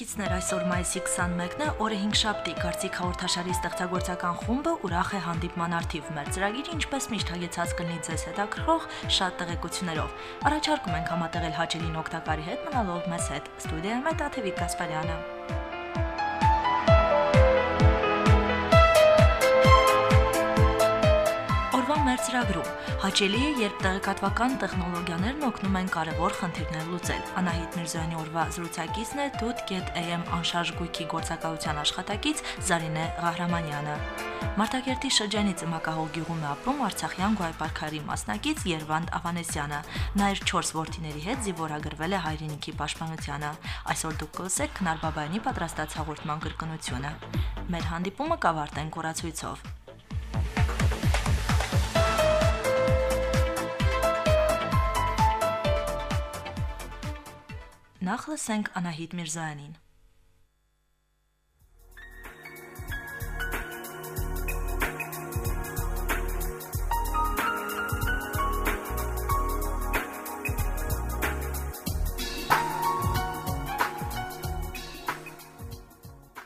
Հայրենակիցներ, այսօր մայիսի 21-ն է, օրը 5 շաբթի, Կարծիք հաղորդաշարի ստեղծագործական խումբը ուրախ է հանդիպման արդիվ մեր ծրագիրը ինչպես միշտ հագեցած կլինի ձեզ հետաքրքրող շատ տեղեկություններով։ Առաջարկում ենք համատեղել հաճելին օգտակարի հետ մնալով մեզ հետ։ Ստուդիայում է Տաթևիկ Գասպարյանը։ մեր ծրագրում։ Հաճելի է, երբ տեղեկատվական տեխնոլոգիաներն օգնում են կարևոր խնդիրներ լուծել։ Անահիտ Միրզոյանի օրվա զրուցակիցն է Tut.am անշարժ գույքի գործակալության աշխատակից Զարինե Ղահրամանյանը։ Մարտակերտի շրջանի Ծմակահող գյուղում ապրում Արցախյան գոյապարքարի մասնակից Երվանդ Ավանեսյանը։ Նա իր 4 որդիների հետ զինվորագրվել է հայրենիքի պաշտպանությանը։ Այսօր դուք կլսեք Քնար Բաբայանի պատրաստած հաղորդման կրկնությունը։ Մեր հանդիպումը կավարտենք օրացույցով։ Նախ լսենք Անահիտ Միրզայանին։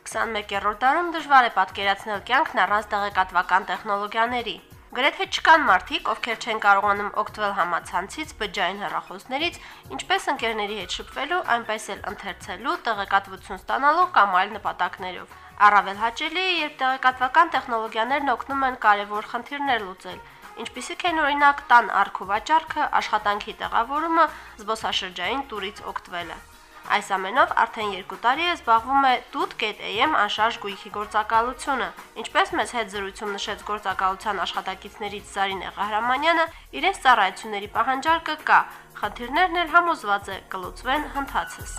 Քսանմեկերորդ դարում դժվար է պատկերացնել կյանքն առանց տեղեկատվական տեխնոլոգիաների։ Գրեթե չկան մարդիկ, ովքեր չեն կարողանում օգտվել համացանցից, բջջային հեռախոսներից, ինչպես ընկերների հետ շփվելու, այնպես էլ ընթերցելու, տեղեկատվություն ստանալու կամ այլ նպատակներով։ Առավել հաճելի է, երբ տեղեկատվական տեխնոլոգիաներն օգնում են կարևոր խնդիրներ լուծել, ինչպիսիք են օրինակ տան արխու վաճառքը, աշխատանքի տեղավորումը, զբոսաշրջային տուրից օգտվելը։ Այս ամենով արդեն 2 տարի է զբաղվում է Tut.am անշարժ գույքի գործակալությունը։ Ինչպես մեզ հետ զրույցում նշեց գործակալության աշխատակիցներից Զարինե Ղահրամանյանը, իրենց ծառայությունների պահանջարկը կա, խնդիրներն էլ համոզված է կլուծվեն հնդածս։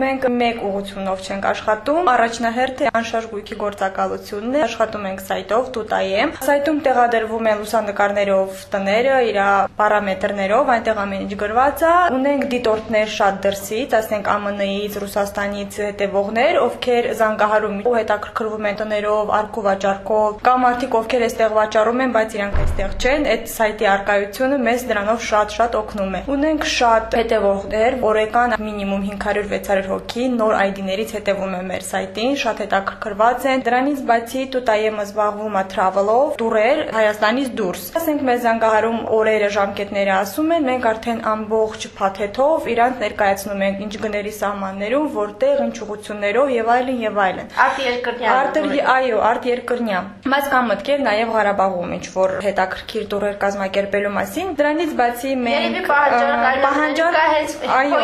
Մենք մեկ ուղությունով չենք աշխատում։ Առաջնահերթը անշարժ գույքի գործակալությունն է։ Աշխատում ենք սայթով Tut.am։ Սայթում տեղադրվում են լուսանկարներով տները, իր պարամետրներով, այնտեղ ամեն ինչ գրված է։ Ունենք դիտորդներ շատ դրսից, ասենք ԱՄՆ-ից, Ռուսաստանից հետևողներ, ովքեր զանգահարում ու հետաքրքրվում են տներով, արքու վաճառքով, կամ մարդիկ, ովքեր այստեղ վաճառում են, բայց իրանք այստեղ չեն, այդ սայթի արկայությունը մեզ դրանով շատ-շատ օգնում է։ Ունենք շատ հետևողներ, օրեկան մինիմում 500-600 հոգի նոր ID-ներից հետևում է մեր սայթին, շատ հետաքրքրված են։ Դրանից բացի Tut.am-ը զբաղվում է travel-ով, տուրեր Հայաստանից դուրս։ Ասենք մեզ զանգահարում օրերը, ժամկետները ասում են, մենք արդեն ամբողջ փաթեթով իրանց ներկայացնում ենք ինչ գների սահմաններում, որտեղ, ինչ ուղություններով եւ այլն եւ այլն։ Արտերկրնյա։ Արտեր, այո, արտերկրնյա։ Բայց կան մտքեր նաեւ Ղարաբաղում ինչ որ հետաքրքիր տուրեր կազմակերպելու մասին։ Դրանից բացի մենք պահանջարկ հենց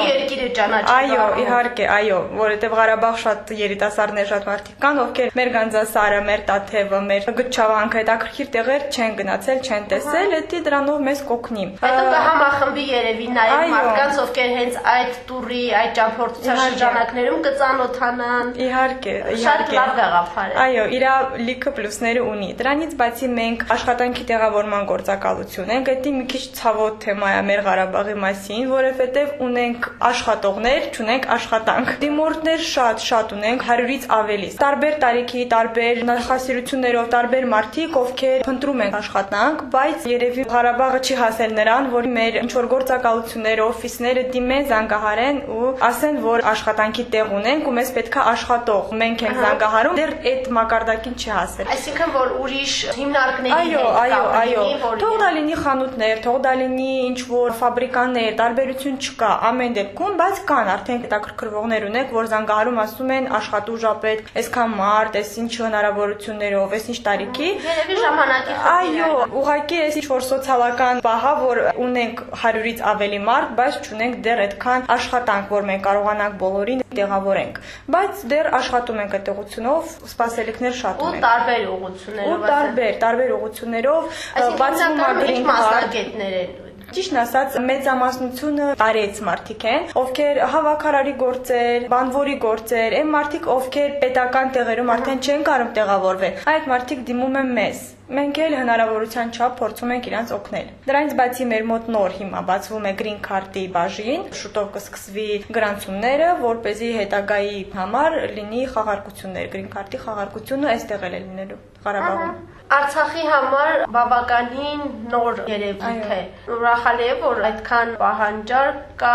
երկիրը ճանաչում։ Այո, իհարկե, այո, որովհետեւ Ղարաբաղ շատ երիտասարդներ, շատ մարդիկ կան, ովքեր մեր Գանձասարը, մեր Տաթևը, մեր Գչավանքը հետաքրքիր տեղեր չեն գնացել, չեն տեսել, դա դրանով մեզ կօգնի։ Հետո կհամախմբի երևի նաեւ մարդկանց, ովքեր հենց այդ տուրի, այդ ճամփորդության շրջանակներում կծանոթանան։ Իհարկե, Շատ լավ գաղափար է։ Այո, իր լիքը պլյուսները ունի։ Դրանից բացի մենք աշխատանքի տեղավորման գործակալություն ենք, դա մի քիչ ցավոտ թեմա է մեր Ղարաբաղի մասին, որովհետեւ ունենք աշխատողներ, չունենք աշխատանք։ Դիմորդներ շատ-շատ ունենք, 100-ից ավելի։ Տարբեր տարիքի, տարբեր նախասիրություններով, տարբեր մարդիկ, ովքեր փնտրում են աշխատանք, բայց երևի Ղարաբաղը չի հասել նրան, որ մեր ինչ որ գործակալությունները, օֆիսները դիմեն, զանգահարեն ու ասեն, որ աշխատանքի տեղ ունենք ու մեզ պետքա աշխատող։ Մենք ենք զանգահարում, դեռ այդ մակարդակին չի հասել։ Այսինքն որ ուրիշ հիմնարկների Այո, այո, այո։ Թող դա լինի խանութներ, թող դա լինի ինչ որ ֆաբրիկաներ, տարբերություն չկա ամեն դեպքում, բայց կան արդեն հետաքրքրվողներ ունենք, որ զանգահարում ասում են աշխատու ժապետ, այսքան մարդ, այս ինչ հնարավորություններով, այս ինչ տարիքի։ Երևի ժամանակի Այո, ուղղակի այս ինչ որ սոցիալական պահա, որ ունենք 100-ից ավելի մարդ, բայց չունենք դեռ այդքան աշխատանք, որ մենք կարողանանք բոլորին տեղավորենք։ Բայց դեռ աշխատում ենք այդ ուղությունով, սպասելիքներ շատ ու ունենք։ տարբեր ուղություններով։ Ու տարբեր, տարբեր ուղություններով բացվում է card մասնակետներ են Ճիշտն ասած, մեծամասնությունը տարեց մարդիկ են, ովքեր հավաքարարի գործեր, բանվորի գործեր, այն մարդիկ, ովքեր պետական տեղերում արդեն չեն կարող տեղավորվել։ Այդ մարդիկ դիմում են մեզ Մենք էլ հնարավորության չափ փորձում ենք իրանց օգնել։ Դրանից բացի մեր մոտ նոր հիմա բացվում է Green Card-ի բաժին, շուտով կսկսվի գրանցումները, որ เป զի հետագայի համար լինի խաղարկություններ, Green Card-ի խաղարկությունը այստեղ էլ է լինելու Ղարաբաղում։ Արցախի համար բավականին նոր երևույթ է։ Ուրախալի է, որ այդքան պահանջարկ կա,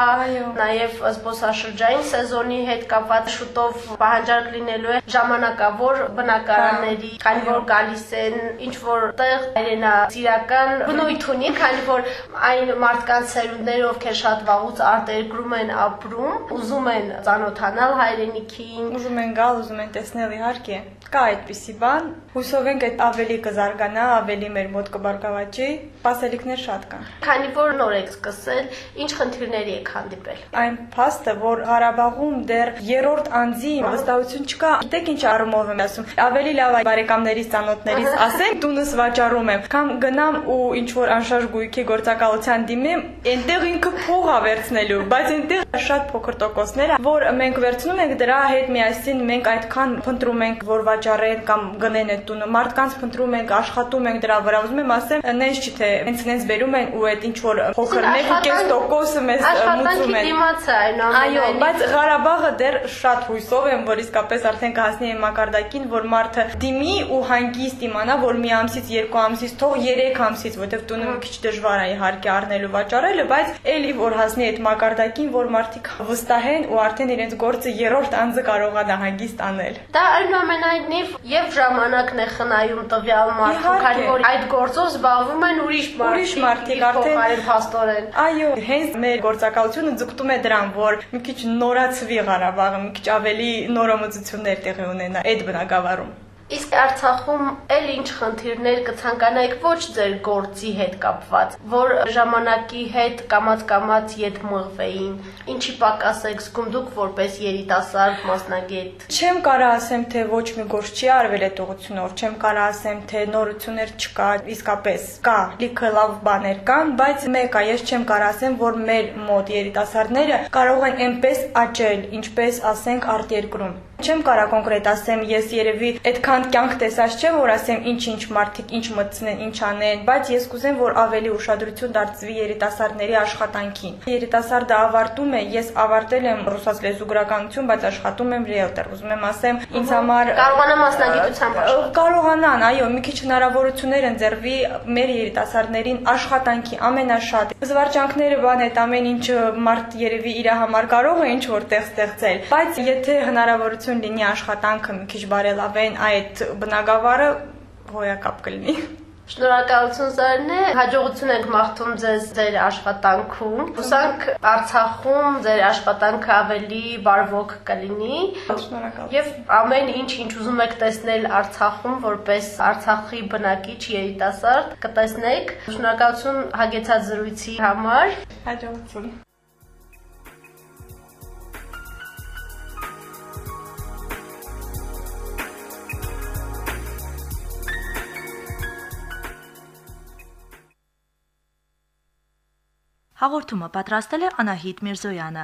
նաև զբոսաշրջային սեզոնի հետ կապված շուտով պահանջարկ լինելու է ժամանակավոր բնակարանների, քանի որ գալիս են ինչ որ տեղ հայրենասիրական բնույթ ունի, քանի որ այն մարդկանց սերունդները, ովքեր շատ վաղուց արտերկրում են ապրում, ուզում են ծանոթանալ հայրենիքին, ուզում են գալ, ուզում են տեսնել իհարկե։ Կա այդպիսի բան։ Հուսով ենք այդ ավելի կզարգանա, ավելի մեր մոտ կբարգավաճի, սպասելիքներ շատ կան։ Քանի որ նոր եք սկսել, ինչ խնդիրների եք հանդիպել։ Այն փաստը, որ Ղարաբաղում դեռ երրորդ անձի վստահություն չկա, գիտեք ինչ առումով եմ ասում։ Ավելի լավ է բարեկամներից, ծանոթներից ասեմ, տունս վաճառում եմ, կամ գնամ ու ինչ որ անշարժ գույքի գործակալության դիմեմ, այնտեղ ինքը փող ա վերցնելու, բայց այնտեղ շատ փոքր տոկոսներ, որ մենք վերցնում ենք դրա հետ միասին մենք այդքան փնտրում ենք, որ վաճառեն կամ գնեն այդ տունը։ Մարդկանց փնտրում ենք, աշխատում ենք դրա վրա։ Ուզում եմ ասեմ, նենց չի թե հենց նենց վերում են ու այդ ինչ որ փոքր 1.5%-ը մեզ մուծում են։ Այո, բայց Ղարաբաղը դեռ շատ հույսով եմ, որ իսկապես արդեն կհասնի այն մակարդակին, որ մարդը դիմի ու հանգիստ իմանա, որ մի ամսից, երկու ամսից, թող 3 ամսից, որովհետև տունը մի քիչ դժվար է իհարկե առնելու վաճառելը, բայց էլի որ հասնի այդ մակարդակին, որ մարդիկ վստահեն ու արդեն իրենց գործը երրորդ անձը կարողանա հանգիստ անել։ Դա այնուամենայնիվ եւ ժամանակն է խնայում տվյալ մարդու, քանի որ այդ գործով զբաղվում են ուրիշ մարդիկ, ուրիշ մարդիկ արդեն փաստորեն։ Այո, հենց մեր գործակալությունը ձգտում է դրան, որ մի քիչ նորացվի Ղարաբաղը, մի քիչ ավելի նորամուծություններ տեղի ունենա այդ բնակավարում։ Իսկ Արցախում էլ ինչ խնդիրներ կցանկանայիք ոչ ձեր գործի հետ կապված, որ ժամանակի հետ կամած-կամած յետ մղվեին, ինչի պակաս եք զգում դուք որպես երիտասարդ մասնագետ։ Չեմ կարա ասեմ, թե ոչ մի գործ չի արվել այդ ուղղությունով, չեմ կարա ասեմ, թե նորություններ չկա, իսկապես կա, լիքը լավ բաներ կան, բայց մեկ է, ես չեմ կարա ասեմ, որ մեր մոտ երիտասարդները կարող են այնպես աճել, ինչպես ասենք արտերկրում։ Չեմ կարա կոնկրետ ասեմ, ես երևի այդքան կյանք տեսած չեմ, որ ասեմ ինչ-ինչ մարդիկ ինչ մտցնեն, ինչ անեն, բայց ես կուզեմ, որ ավելի ուշադրություն դարձվի երիտասարդների աշխատանքին։ Երիտասարդը ավարտում է, ես ավարտել եմ ռուսաց լեզու գրականություն, բայց աշխատում եմ ռիելտոր։ Ուզում եմ ասեմ, ինձ համար կարողանա մասնագիտությամբ աշխատել։ Կարողանան, այո, մի քիչ հնարավորություններ ընձեռվի մեր երիտասարդներին աշխատանքի ամենաշատ։ Զվարճանքները բան այդ ամեն ինչ մարդ երևի իր համար կարող է ինչ որտեղ ստեղծել, բայց եթե հնարավորություն հնարավորություն լինի աշխատանքը մի քիչ բարելավեն այդ բնակավարը, հոյակապ կլինի։ Շնորհակալություն Զարնե, հաջողություն ենք մաղթում ձեզ ձեր աշխատանքում։ Հուսանք Արցախում ձեր աշխատանքը ավելի բարվոք կլինի։ Շնորհակալ։ Եվ ամեն ինչ, ինչ ուզում եք տեսնել Արցախում, որպես Արցախի բնակիչ երիտասարդ, կտեսնեք։ Շնորհակալություն հագեցած զրույցի համար։ Հաջողություն։ Հաղորդումը պատրաստել է Անահիտ Միրզոյանը։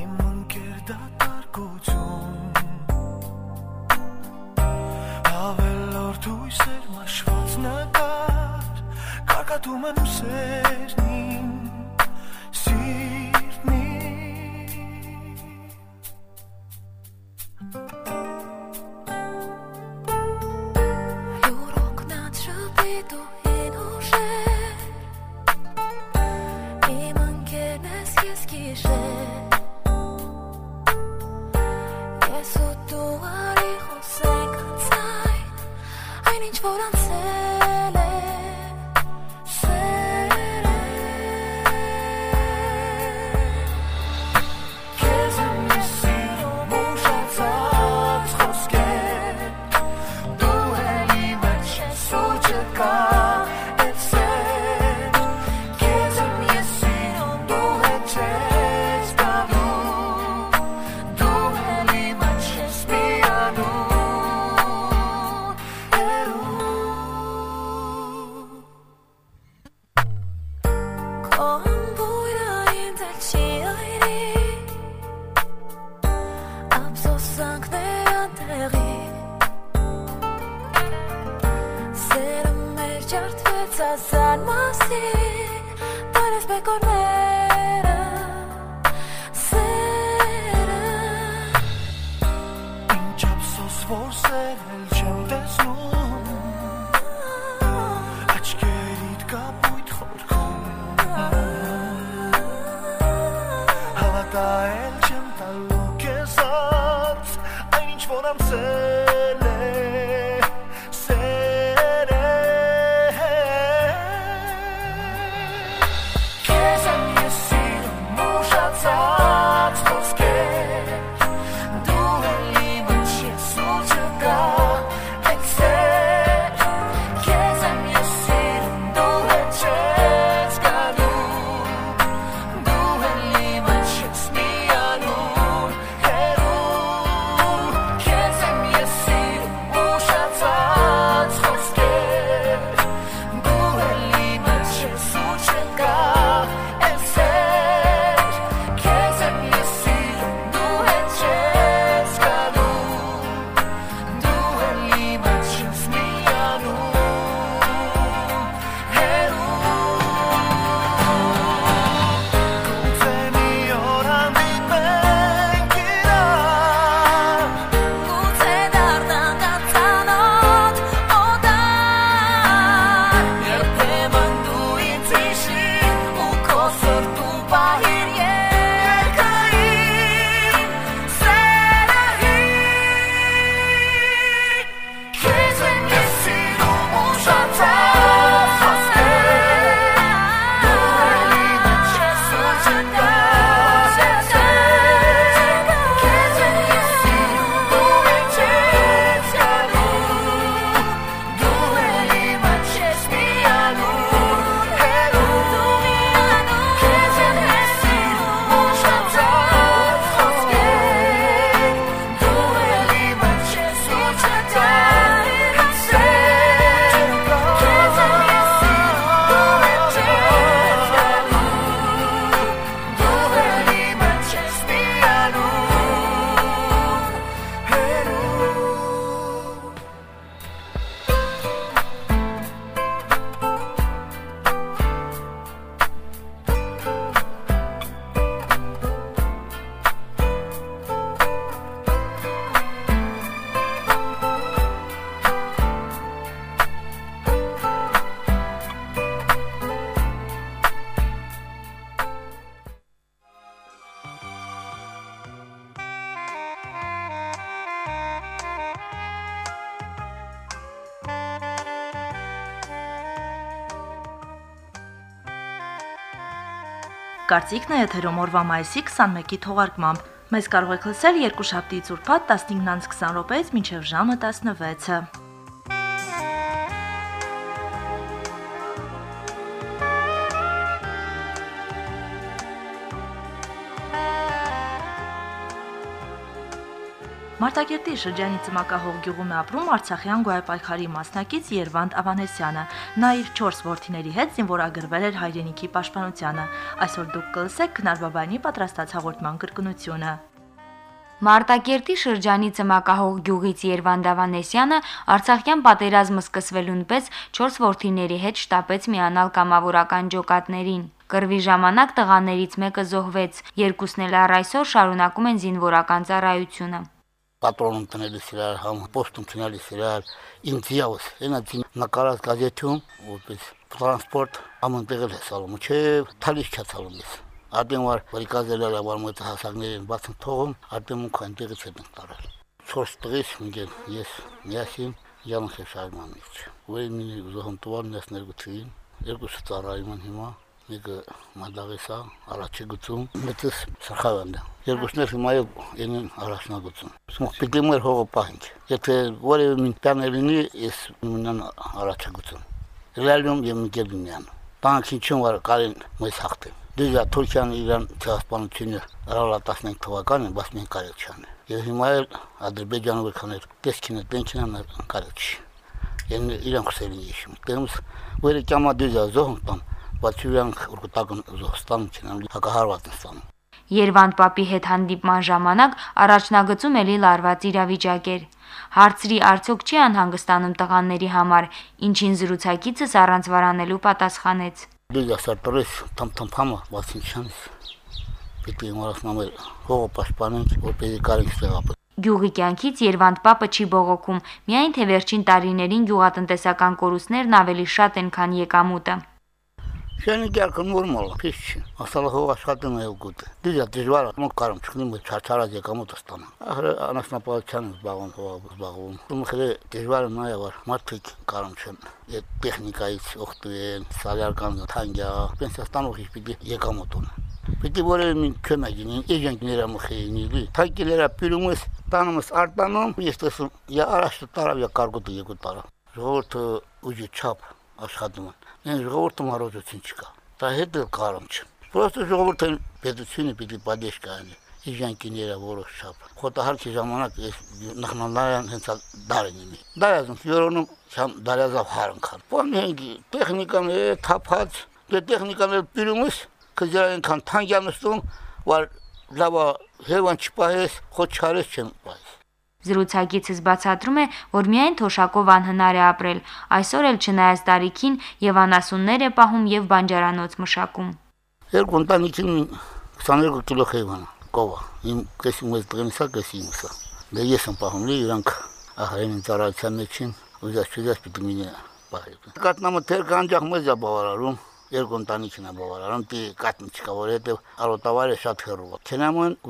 Իմ ընկեր դատարկություն Ավելորդ հույսեր մաշված նկար Կարկատում եմ սերնին Կարծիքն է եթերում օրվա մայիսի 21-ի թողարկմամբ։ Մեզ կարող եք լսել երկուշաբթի ծուրփատ 15-ից 20 րոպեից մինչև ժամը 16-ը։ Մարտակերտի շրջանի Ծմակահող գյուղում է ապրում Արցախյան գոյապայքարի մասնակից Երվանդ Ավանեսյանը։ Նա իր 4 որդիների հետ զինվորագրվել էր հայրենիքի պաշտպանությանը։ Այսօր դուք կլսեք Քնարբաբանի պատրաստած հաղորդման կրկնությունը։ Մարտակերտի շրջանի Ծմակահող գյուղից Երվանդ Ավանեսյանը Արցախյան պատերազմը սկսվելուն պես 4 որդիների հետ շտապեց միանալ կամավորական ջոկատներին։ Կրվի ժամանակ տղաներից մեկը զոհվեց, երկուսն էլ առ այսօր շարունակում են զինվորական ծառայությունը պատրոնում տնելիս իրար, համ պոստում տնելիս իրար, ինձ իավս, ենացին նկարած գազետում, որպես տրանսպորտ ամենտեղ էլ է սալում, չէ թալիս չա սալում ես։ Արդեն որ վարիկազել էր մոտ հասակներին բացն թողում, արդեն մուք այնտեղից են տարել։ 4 տղիս մինչև ես միասին յանք է շարմանից։ Ու մի ուզում տվան ես ներգուցին, երկուսը ծառայում են հիմա մեկը մադաղեսա, առաջի գծում, մետս սրխավանդը։ Երկուսներ հիմա են առաջնագծում։ Սմոք պիտի մեր հողը պահինք։ Եթե որևէ մի տան լինի, ես մնան առաջագծում։ Ռեալիում եմ գերբինյան։ Տանք ինչու որ կարին մեզ հաղթել։ Դիզա Թուրքիան Իրան ցեղասպանությունը ռալա 15 թվականին, բայց մենք կարել չան։ Եվ հիմա էլ Ադրբեջանը վրքաներ տեսքինը տենչինան կարել չի։ Են իրան խսելին իշում։ Դեմս վերը կամա դիզա զոհն տան բացյուրանք ուրկտակն Զոստան չնամ հակահարված են ստանում։ Երվանդ Պապի հետ հանդիպման ժամանակ առաջնագծում էլի լարված իրավիճակ էր։ Հարցրի արդյոք չի անհանգստանում տղաների համար, ինչին զրուցակիցս առանց վարանելու պատասխանեց։ Դու ասարտրես թամթամփամը վասինչանս։ Պիտի մորացնամել հողը պաշտպանենք, որպեսզի կարենք ստեղապը։ Գյուղի կյանքից Երվանդ Պապը չի բողոքում, միայն թե վերջին տարիներին գյուղատնտեսական կորուստներն ավելի շատ են, քան եկամուտը։ Շենի կերքը նորմալ է, փիշ չի։ Ասալը հող աշխատում է ուգուտ։ Դիժա դժվար է, մոք կարում չկնում է չարչարած եկամուտ ստանա։ Ահրը անասնապահության զբաղվում զբաղվում։ Ում խրե դժվար է նայ որ մարդիկ կարում չեն։ Այդ տեխնիկայից օգտվեն, սալյարական թանգյա, պենսիաստանող պիտի եկամուտ ունեն։ Պիտի որը մին կնագին, էջանքները մխեինի, թակիլերը պյուրումս, տանումս արտանում, ես տեսում, я առաջ տարավ, я կարգոտը եկու տարավ։ Ժողովուրդը ուժի չափ աշխատում են են ժողովուրդը մարոզություն չկա։ Դա հետ էլ կարում չէ։ Պրոստը ժողովուրդը պետությունը պիտի պատեշ կանի իժանքիները որոշ չափ։ Խոտահարքի ժամանակ ես նախնանալյան հենց դարին իմի։ Դա yazım յորոնում չամ դարազավ հարնքան։ Բանենգի տեխնիկան է թափած, դե տեխնիկան էլ պիրումս կջարեն քան թանգյանստում, որ լավա հեվան չպահես, խոչարես չեմ պահես։ Զրուցակիցս բացատրում է, որ միայն թոշակով անհնար է ապրել, այսօր էլ չնայած տարիքին եւ անասուններ է պահում եւ բանջարանոց մշակում։ Երկու ընտանիքին 22 կիլո խեվան կովա։ Իմ կեսի մեծ դրենսա կեսի իմսա։ Դե ես եմ պահում իրանք ահային ծառայության մեջին ուզած չուզած պիտի մինը պահել։ Կատնամը թեր կանջախ մեզ է բավարարում երկու ընտանիքին է բավարարում, դի կատնի չկա, որ հետո արոտավարը շատ հեռու է։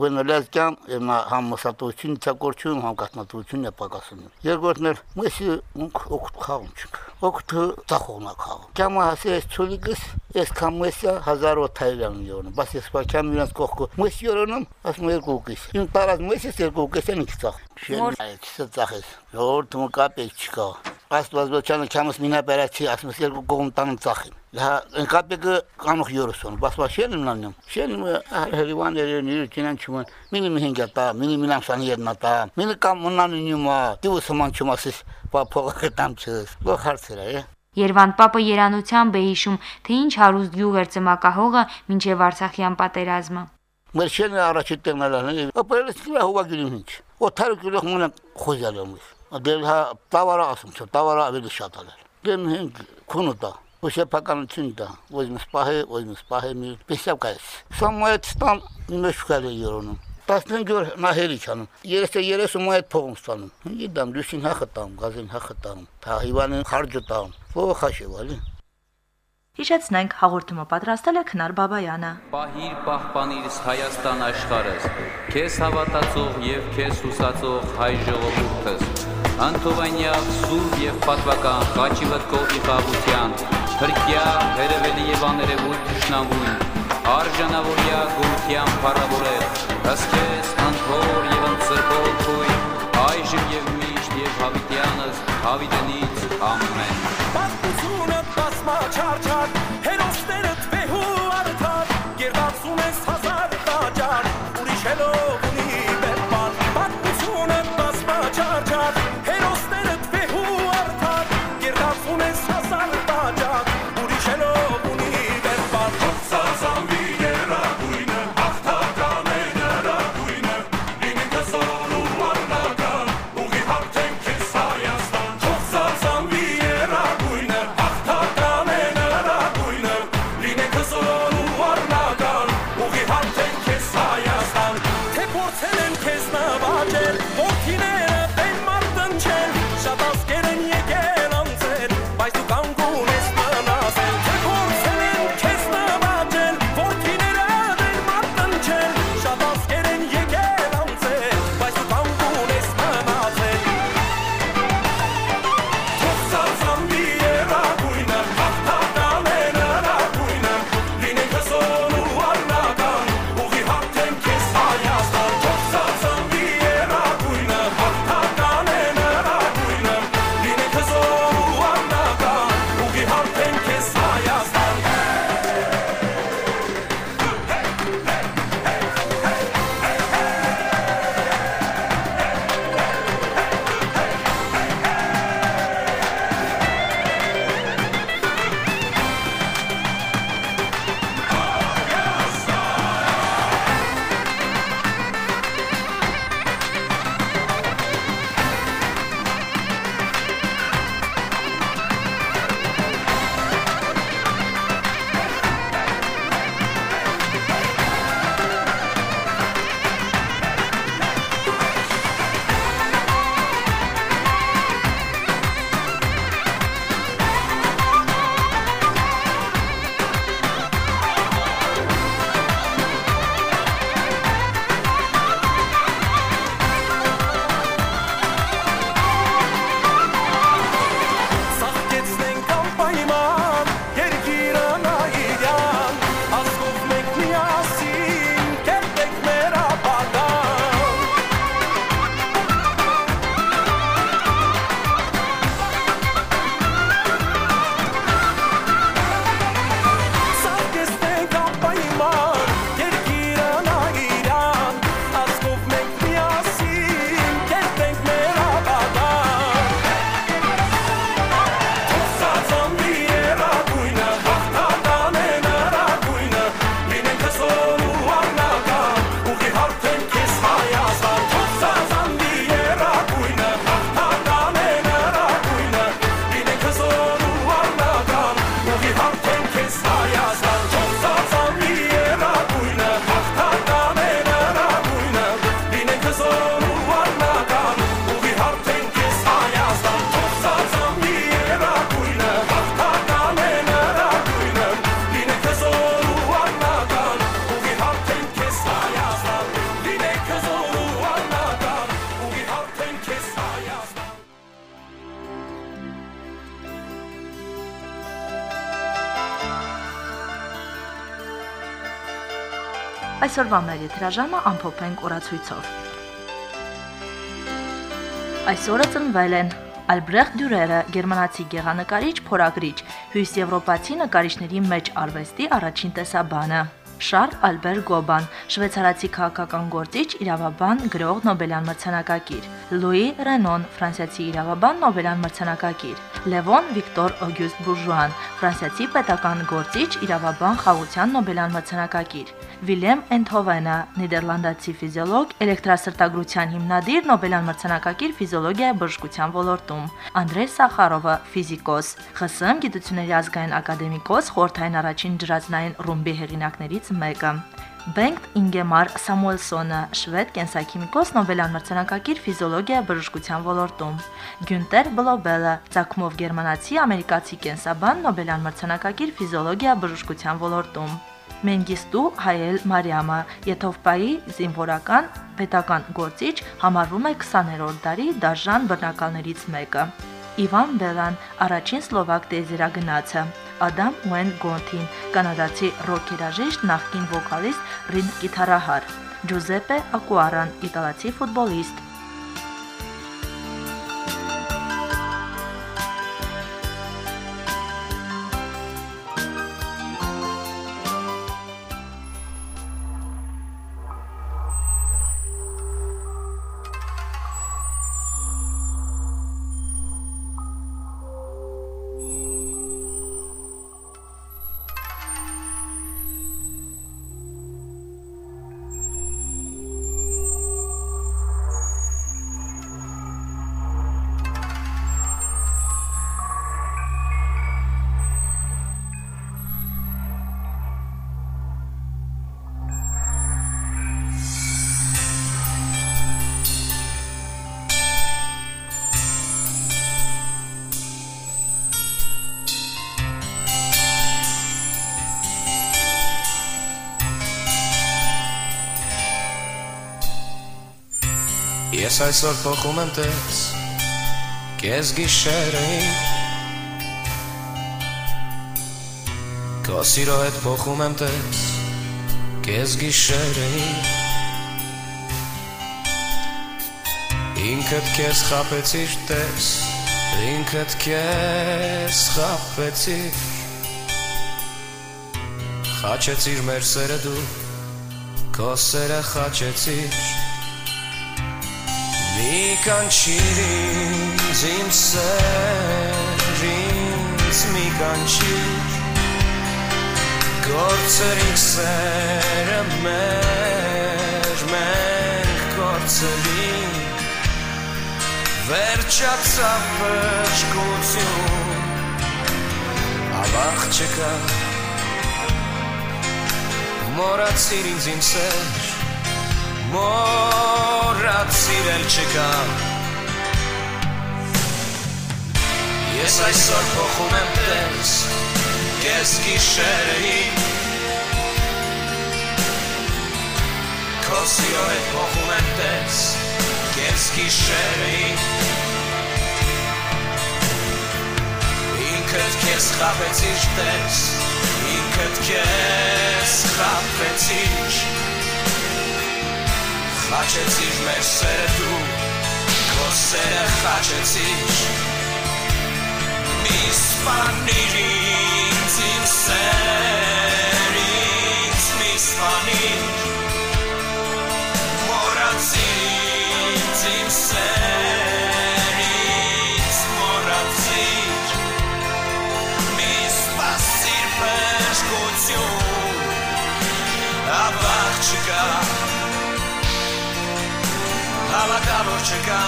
վենելազկյան եւ նա համ մսատություն ցակորչում, համ կատնատությունն է պակասում։ Երկրորդն էլ մեսի ունք օգտ խաղում չկա։ Օգտը ցախողնա խաղ։ Կամա հասես ճոլիկս, ես կամեսա 1000 թայլան յոն, բայց ես փակամ նրանց կողքը։ Մես յորոնում, ասում երկու կիս։ Ին տարած մեսից երկու կիս են քիծախ։ Շեն այդ ցածախես։ Ժողովուրդը կապել չկա։ Աստվածոչանը չամս մինա բերացի, ասում երկու կողմ տան ծախին։ Դա ընկապեկը կանող յորսոն, բասվաշեն նանյամ։ Շեն հերիվաները նիրուչինան չման։ Մինի մհենգատա, մինի մինամ սանի երնատա։ Մինի կամ մնանյումա, դու սման չմասես, բափողը տամ չես։ Լող հարցեր է։ Երվանդ Պապը երանությամբ է հիշում, թե ինչ հարուստ գյուղ էր ծմակահողը մինչև Արցախյան պատերազմը։ Մեր շենը առաջի տեգնալանը, ապրելս կիլա հովագիլին ինչ։ Օթարը կիլո մոնը խոզալում է։ Դել հա տավարա ասում չէ, տավարա ավելի շատ ալել։ Դեն հենք քունուտա, ոչեփականություն դա, ոյ մսպահե, ոյ մսպահե մի պեսակայս։ Սամայet ստան իմեջ քալը յորոնում։ 15 օր նահերի չանում։ 30 30 մայet փողում ստանում։ Գիտեմ, լուսին հախտամ, գազին հախտամ, թա հիվանին խարջը տամ։ Ո խաշեվալի։ Հիշեցնենք հաղորդումը պատրաստել է Քնար Բաբայանը։ Պահիր պահպանիր Հայաստան աշխարհս, քեզ հավատացող եւ քեզ հուսացող հայ ժողովուրդս։ Անտովանյակ սուրբ եւ պատվական խաչիվտկով իղավության, հրկյա, հերևելի եւ աներևույթ ճշնամուն, արժանավորյա գույթյան փառավորել, հսկես, անթոր եւ ընծրբոլ քույր, այժմ եւ միշտ եւ հավիտյանս, հավիտենից ամեն։ Պատմությունը բասմա չարչար, թե փորձել են քեզ նվաճել, Այսօրվա մեր եթերաժամը ամփոփենք օրացույցով։ Այսօրը ծնվել են Ալբրեխտ Դյուրերը, գերմանացի գեղանկարիչ, փորագրիչ, հույս եվրոպացի նկարիչների մեջ արվեստի առաջին տեսաբանը։ Շարլ Ալբեր Գոբան, շվեյցարացի քաղաքական գործիչ, իրավաբան, գրող, Նոբելյան մրցանակակիր։ Լուի Ռենոն, ֆրանսիացի իրավաբան, Նոբելյան մրցանակակիր։ Լևոն Վիկտոր Օգյուստ Բուրժուան, ֆրանսիացի պետական գործիչ, իրավաբան, խաղաղության Նոբելյան մրցանակակիր։ Վիլյամ Էնթհովենը, նիդերլանդացի ֆիզիոլոգ, էլեկտրասրտագրության հիմնադիր, Նոբելյան մրցանակակիր ֆիզիոլոգիայի բժշկության ոլորտում։ Անդրեյ Սախարովը, ֆիզիկոս, ԽՍՀՄ գիտությունների ազգային ակադեմիկոս, խորթային առաջին ջրածնային ռումբի հեղինակներից մեկը։ Բենգտ Ինգեմար Սամուելսոնը, շվեդ կենսաքիմիկոս, Նոբելյան մրցանակակիր ֆիզիոլոգիա բժշկության ոլորտում։ Գյունտեր Բլոբելը, ցակմով գերմանացի ամերիկացի կենսաբան, Նոբելյան մրցանակակիր ֆիզիոլոգիա բժշկության ոլորտում։ Մենգիստու Հայել Մարիամը Եթովպայի զինվորական պետական գործիչ համարվում է 20-րդ դարի դաժան բռնակալներից մեկը։ Իվան Բելան առաջին սլովակ տեզերագնացը Ադամ Ուեն Գոնթին կանադացի ռոք երաժիշտ նախկին վոկալիստ ռիթմ գիտարահար Ջուզեպե Ակուարան իտալացի ֆուտբոլիստ Ես այսօր փոխում եմ տես Կես գիշերը Քո սիրո հետ փոխում եմ տես Կես գիշերը Ինքդ քեզ խապեցիր տես Ինքդ քեզ խապեցիր Խաչեցիր մեր սերը դու Քո սերը խաչեցիր Մի կանչիր ինձ իմ սեր ինձ մի կանչիր Գործերինք սերը մեր մենք գործերինք Վերջացավ պշկություն Ավաղ չկա Մորացիր ինձ իմ սեր մորած սիրել չկա Ես այսօր փոխում եմ տես կես գիշերեի Քո սիրո հետ փոխում եմ տես կես գիշերեի Ինքդ քեզ խապեցիր տես Ինքդ քեզ խապեցիր Խաչեցիր մեր սերը դու Քո սերը խաչեցիր Մի սպանիր ինձ իմ սերից հավատա որ չկա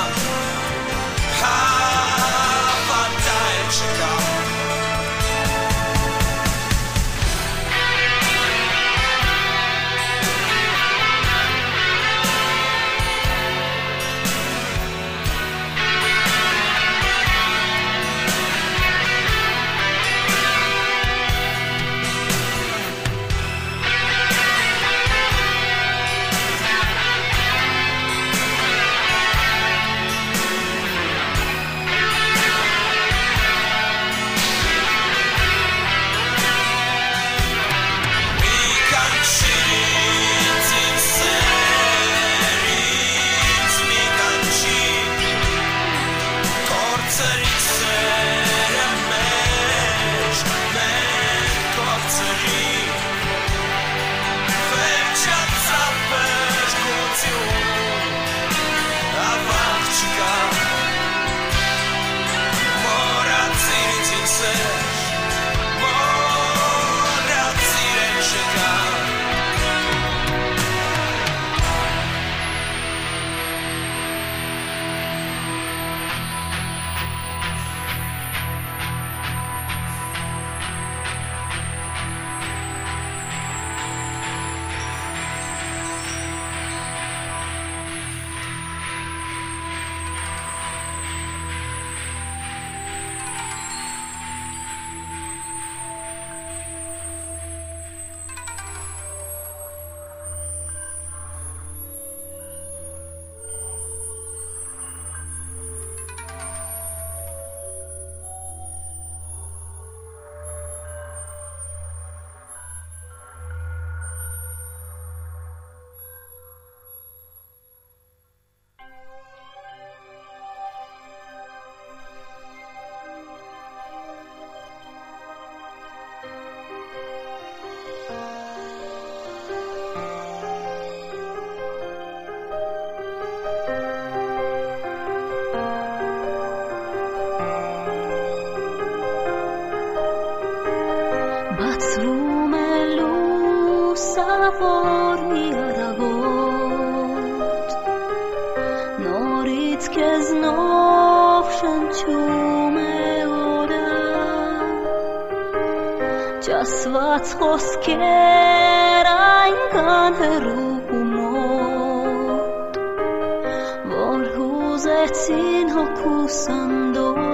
az egy színhok húszandó.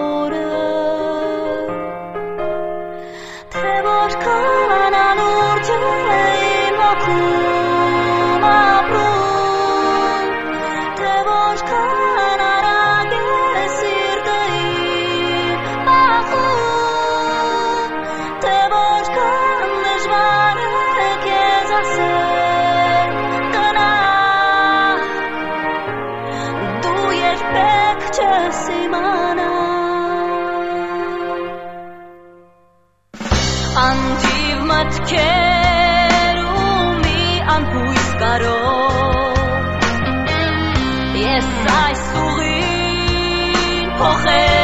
ոտքեր ու մի անհույս կարով ես այս ուղին փոխել